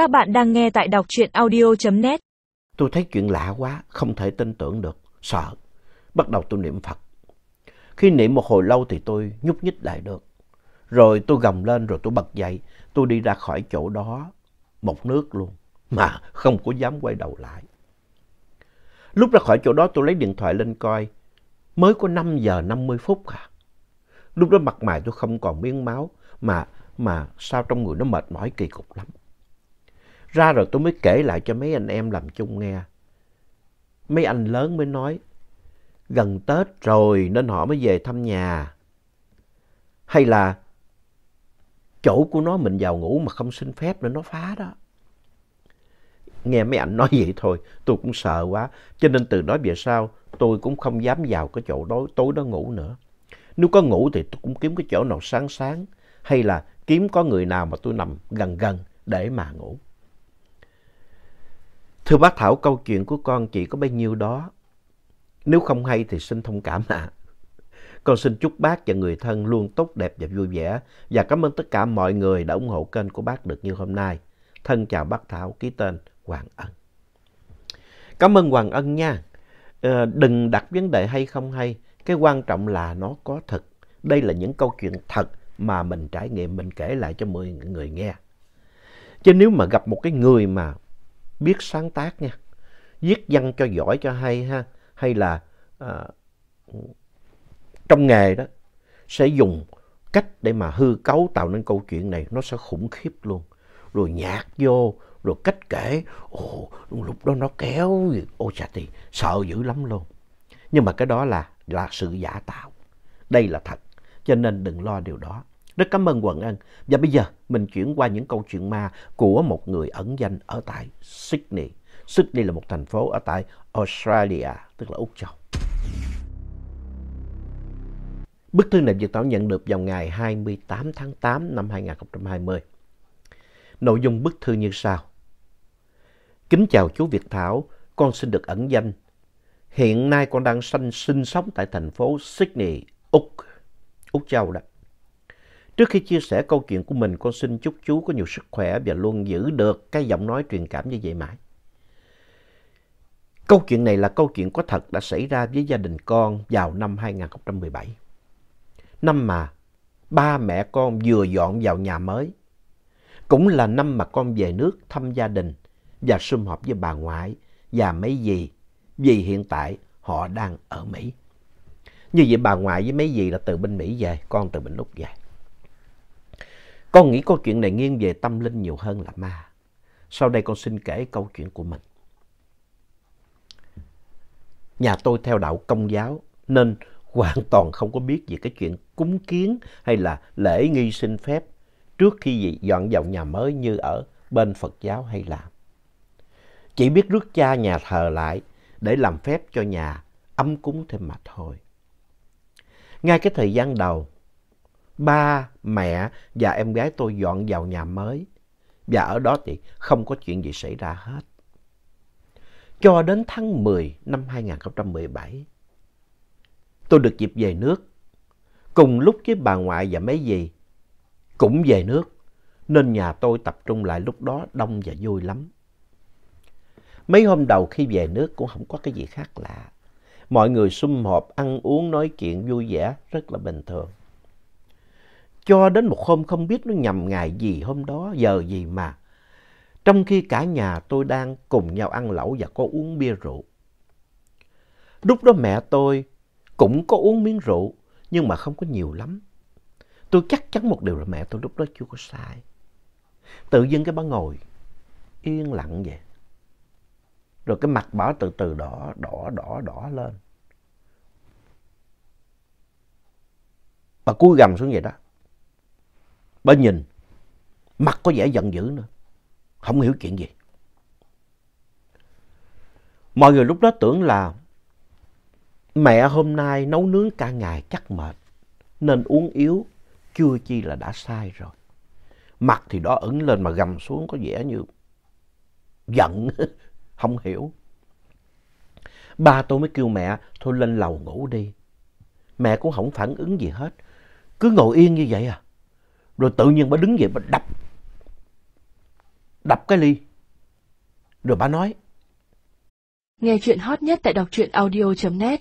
Các bạn đang nghe tại đọc truyện audio.net. Tôi thấy chuyện lạ quá, không thể tin tưởng được, sợ. Bắt đầu tôi niệm Phật. Khi niệm một hồi lâu thì tôi nhúc nhích lại được. Rồi tôi gầm lên rồi tôi bật dậy, tôi đi ra khỏi chỗ đó, một nước luôn, mà không có dám quay đầu lại. Lúc ra khỏi chỗ đó tôi lấy điện thoại lên coi, mới có 5 giờ 50 phút à. Lúc đó mặt mày tôi không còn miếng máu, mà, mà sao trong người nó mệt mỏi kỳ cục lắm. Ra rồi tôi mới kể lại cho mấy anh em làm chung nghe. Mấy anh lớn mới nói, gần Tết rồi nên họ mới về thăm nhà. Hay là chỗ của nó mình vào ngủ mà không xin phép nên nó phá đó. Nghe mấy anh nói vậy thôi, tôi cũng sợ quá. Cho nên từ đó về sau, tôi cũng không dám vào cái chỗ đó, tối đó ngủ nữa. Nếu có ngủ thì tôi cũng kiếm cái chỗ nào sáng sáng. Hay là kiếm có người nào mà tôi nằm gần gần để mà ngủ. Thưa bác Thảo, câu chuyện của con chỉ có bấy nhiêu đó. Nếu không hay thì xin thông cảm ạ. Con xin chúc bác và người thân luôn tốt đẹp và vui vẻ. Và cảm ơn tất cả mọi người đã ủng hộ kênh của bác được như hôm nay. Thân chào bác Thảo, ký tên Hoàng Ân. Cảm ơn Hoàng Ân nha. À, đừng đặt vấn đề hay không hay. Cái quan trọng là nó có thật. Đây là những câu chuyện thật mà mình trải nghiệm, mình kể lại cho mọi người nghe. Chứ nếu mà gặp một cái người mà biết sáng tác nha, viết văn cho giỏi cho hay ha, hay là à, trong nghề đó sẽ dùng cách để mà hư cấu tạo nên câu chuyện này nó sẽ khủng khiếp luôn. Rồi nhạc vô, rồi cách kể, ồ, lúc đó nó kéo, ô chà thì sợ dữ lắm luôn. Nhưng mà cái đó là, là sự giả tạo. Đây là thật, cho nên đừng lo điều đó. Rất cảm ơn Quận Ân. Và bây giờ mình chuyển qua những câu chuyện ma của một người ẩn danh ở tại Sydney. Sydney là một thành phố ở tại Australia, tức là Úc Châu. Bức thư này Việt Thảo nhận được vào ngày 28 tháng 8 năm 2020. Nội dung bức thư như sau. Kính chào chú Việt Thảo, con xin được ẩn danh. Hiện nay con đang sinh, sinh sống tại thành phố Sydney, Úc, Úc Châu đó. Trước khi chia sẻ câu chuyện của mình, con xin chúc chú có nhiều sức khỏe và luôn giữ được cái giọng nói truyền cảm như vậy mãi. Câu chuyện này là câu chuyện có thật đã xảy ra với gia đình con vào năm 2017. Năm mà ba mẹ con vừa dọn vào nhà mới. Cũng là năm mà con về nước thăm gia đình và sum họp với bà ngoại và mấy dì vì hiện tại họ đang ở Mỹ. Như vậy bà ngoại với mấy dì là từ bên Mỹ về, con từ bên Úc về. Con nghĩ câu chuyện này nghiêng về tâm linh nhiều hơn là ma. Sau đây con xin kể câu chuyện của mình. Nhà tôi theo đạo công giáo nên hoàn toàn không có biết về cái chuyện cúng kiến hay là lễ nghi sinh phép trước khi gì dọn vào nhà mới như ở bên Phật giáo hay là. Chỉ biết rước cha nhà thờ lại để làm phép cho nhà ấm cúng thêm mà thôi. Ngay cái thời gian đầu, ba, mẹ và em gái tôi dọn vào nhà mới. Và ở đó thì không có chuyện gì xảy ra hết. Cho đến tháng 10 năm 2017, tôi được dịp về nước. Cùng lúc với bà ngoại và mấy dì cũng về nước. Nên nhà tôi tập trung lại lúc đó đông và vui lắm. Mấy hôm đầu khi về nước cũng không có cái gì khác lạ. Mọi người sum họp, ăn uống, nói chuyện vui vẻ, rất là bình thường. Cho đến một hôm không biết nó nhầm ngày gì hôm đó, giờ gì mà. Trong khi cả nhà tôi đang cùng nhau ăn lẩu và có uống bia rượu. Lúc đó mẹ tôi cũng có uống miếng rượu, nhưng mà không có nhiều lắm. Tôi chắc chắn một điều là mẹ tôi lúc đó chưa có sai. Tự dưng cái bà ngồi yên lặng vậy. Rồi cái mặt bà từ từ đỏ, đỏ, đỏ, đỏ lên. Bà cúi gầm xuống vậy đó. Bà nhìn, mặt có vẻ giận dữ nữa. Không hiểu chuyện gì. Mọi người lúc đó tưởng là mẹ hôm nay nấu nướng cả ngày chắc mệt. Nên uống yếu, chưa chi là đã sai rồi. Mặt thì đó ửng lên mà gầm xuống có vẻ như giận, không hiểu. Ba tôi mới kêu mẹ thôi lên lầu ngủ đi. Mẹ cũng không phản ứng gì hết. Cứ ngồi yên như vậy à. Rồi tự nhiên bà đứng dậy bà đập. đập cái ly. Rồi bà nói, Nghe chuyện hot nhất tại đọc truyện audio.net